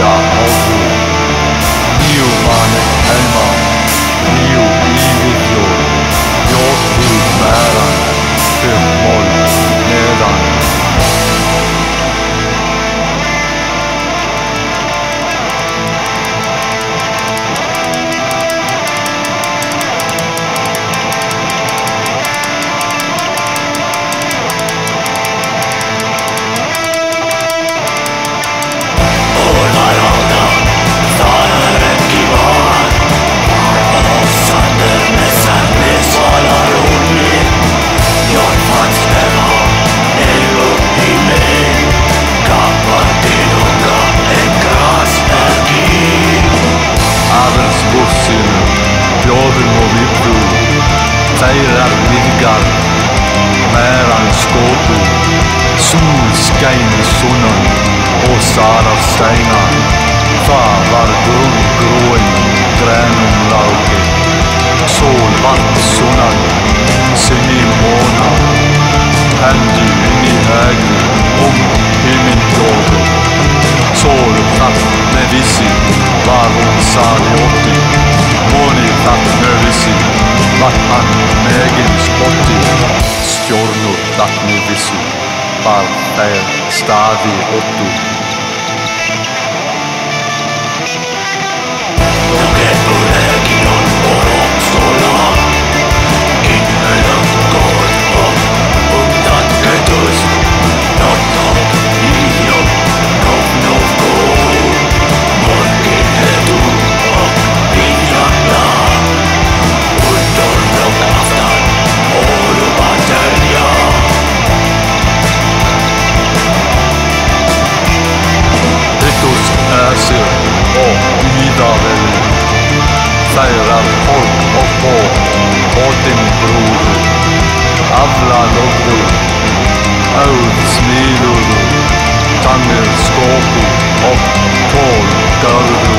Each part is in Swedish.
Ida Avro Nio Manek Helma. I Ividjo Jag vill bära Nedan Súl i sonnen, sunnan og sarar steinar. Það var grunn gróin grænum lági Sól vant sunnan sem i móna Hendur inn i högri um himinn dóðu Sól tatt með vissi var hún sali ótti Móni med með vissi var hann megin spotti med visi. pal, taj je stavi od. Tannir skópu och tól görðu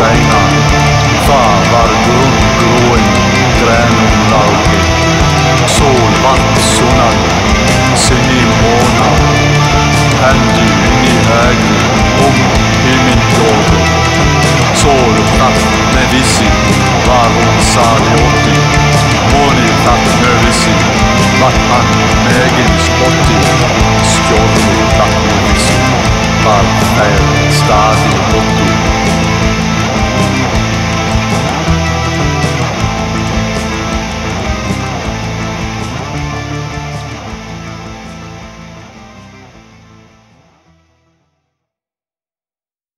seina. Fa vargun groen gränunlauki. Solvatsunan sinimona. Händi yni hägi um himintoudu. Solkat nevisi varun saarioti. Monikat nevisi vathan megin spotti. Skjorti takuvisi. Parkpäivän staadi otti. Thank you.